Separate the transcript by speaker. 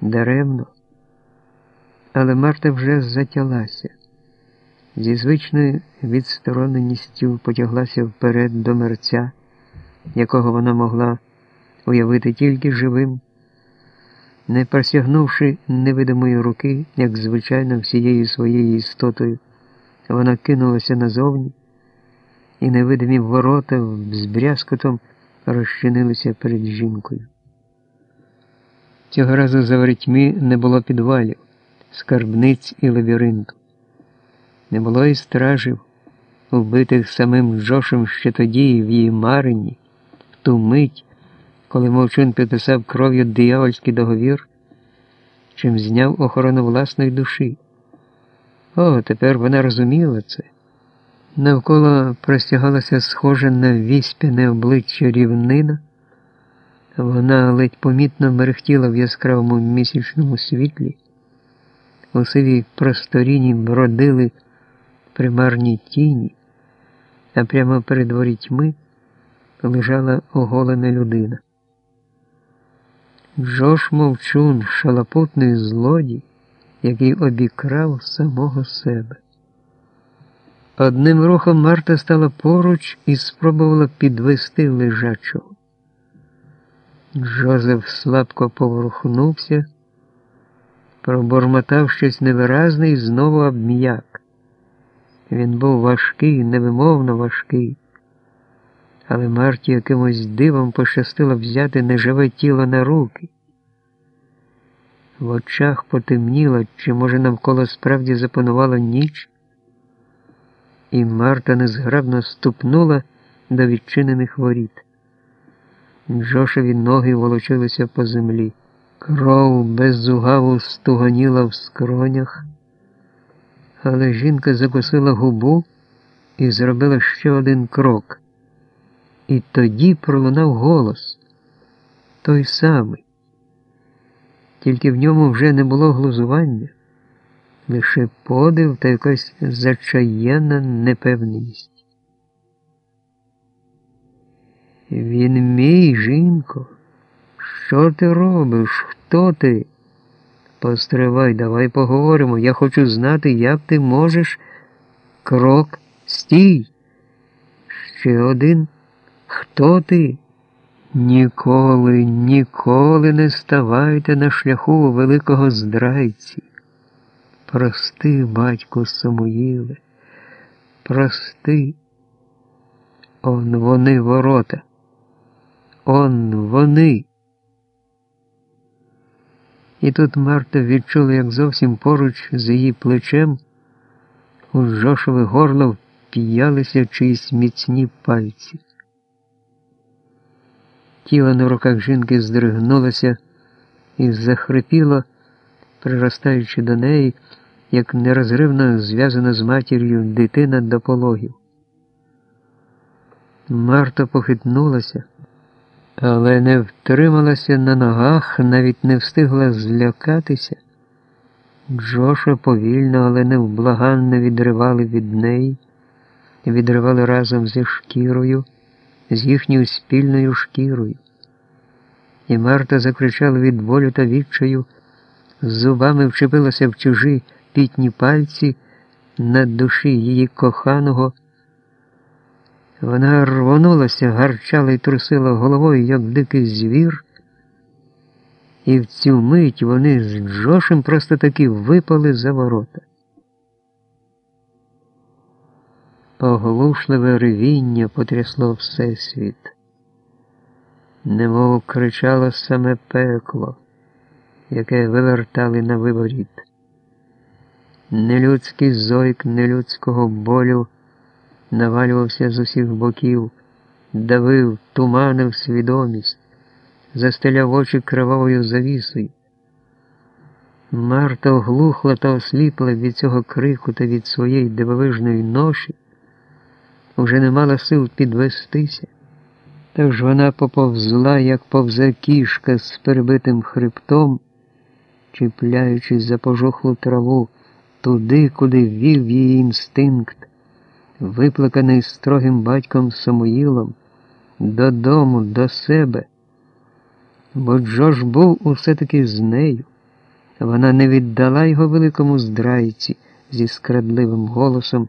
Speaker 1: даремно. Але Марта вже затялася. Зі звичною відстороненістю потяглася вперед до мерця, якого вона могла уявити тільки живим, не просягнувши невидимої руки, як звичайно всією своєю істотою, вона кинулася назовні, і невидимі ворота з брязкотом розчинилися перед жінкою. Цього разу за ворітьми не було підвалів, скарбниць і лабіринту. Не було і стражів, вбитих самим Джошем ще тоді в її марині, в ту мить, коли мовчун підписав кров'ю диявольський договір, чим зняв охорону власної душі. О, тепер вона розуміла це. Навколо простягалося схоже на віспяне обличчя рівнина. Вона ледь помітно мерехтіла в яскравому місячному світлі. У сивій просторіні бродили примарні тіні, а прямо перед ворітьми лежала оголена людина. Джош мовчун, шалапутний злодій, який обікрав самого себе. Одним рухом Марта стала поруч і спробувала підвести лежачого. Джозеф слабко поворухнувся, пробормотав щось невиразне і знову обм'як. Він був важкий, невимовно важкий, але Марті якимось дивом пощастило взяти неживе тіло на руки. В очах потемніло, чи, може, навколо справді запанувала ніч, і Марта незграбно ступнула до відчинених воріт. Джошеві ноги волочилися по землі. Кров беззугаву стуганіла в скронях, але жінка закусила губу і зробила ще один крок. І тоді пролунав голос той самий. Тільки в ньому вже не було глузування, лише подив та якась зачаєна непевність. Він мій, жінко. Що ти робиш? Хто ти? Постривай, давай поговоримо. Я хочу знати, як ти можеш. Крок, стій. Ще один. Хто ти? Ніколи, ніколи не ставайте на шляху великого здрайці. Прости, батько Самуїле, прости. Он вони ворота. Он вони. І тут Марта відчула, як зовсім поруч з її плечем у Жошове горло впіялися чиїсь міцні пальці. Тіло на руках жінки здригнулося і захрипіло, приростаючи до неї, як нерозривно зв'язана з матір'ю дитина до пологів. Марта похитнулася але не втрималася на ногах, навіть не встигла злякатися. Джоша повільно, але невблаганно відривали від неї, відривали разом зі шкірою, з їхньою спільною шкірою. І Марта закричала від болю та відчаю, з зубами вчепилася в чужі пітні пальці на душі її коханого. Вона рвонулася, гарчала і трусила головою, як дикий звір. І в цю мить вони з Джошем просто таки випали за ворота. Оглушливе ревіння потрясло Всесвіт. Немов кричало саме пекло, яке вивертали на виворіт. Нелюдський зойк нелюдського болю навалювався з усіх боків, давив, туманив свідомість, застеляв очі кривавою завісою. Марта оглухла та осліпла від цього крику та від своєї дивовижної ноші, вже не мала сил підвестися. Тож вона поповзла, як повзе кішка з перебитим хребтом, чіпляючись за пожухлу траву туди, куди вів її інстинкт виплаканий строгим батьком Самуїлом, додому, до себе, бо Джош був усе таки з нею. Вона не віддала його великому здрайці зі скрадливим голосом.